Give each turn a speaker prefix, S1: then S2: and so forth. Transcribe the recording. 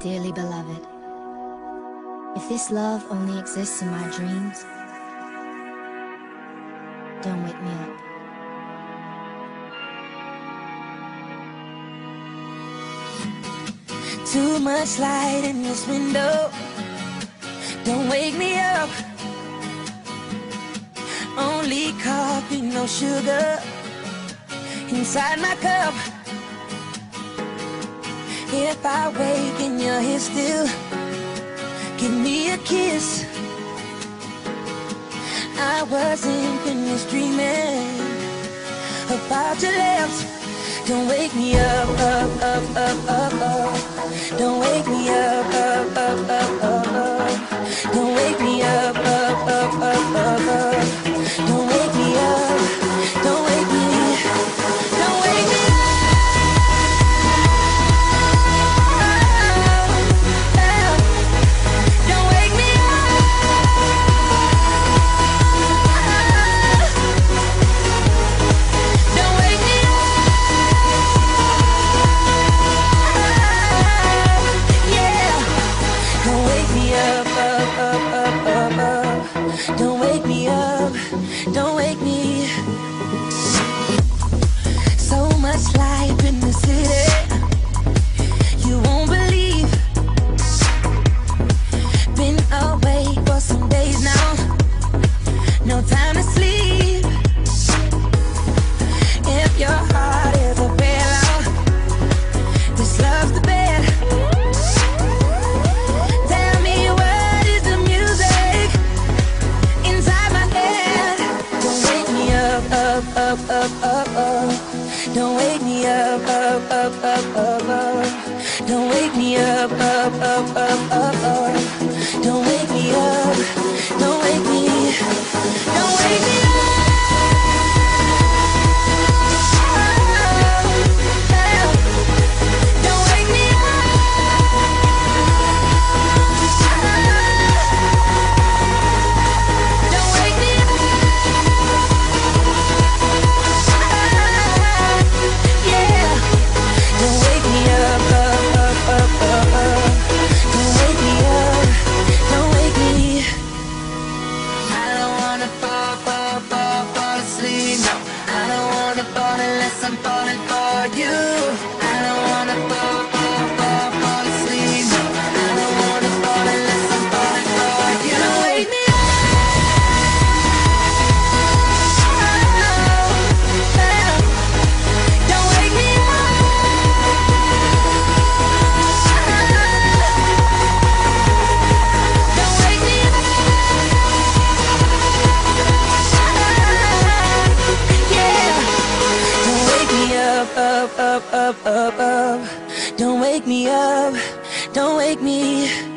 S1: Dearly beloved, if this love only exists in my dreams, don't wake me up.
S2: Too much light in this window. Don't wake me up. Only coffee, no sugar inside my cup. If I wake and you're here still, give me a kiss. I wasn't finished dreaming about your lips. Don't wake me up, up, up, up, up, up. Don't wake me. Up, up, up, up. Don't wake me up, up, up, up, up. Don't wake me up, up, up, up, up, up. Don't wake me up. Don't up, up, up, up, up, up. Don't wake me up. Don't wake me.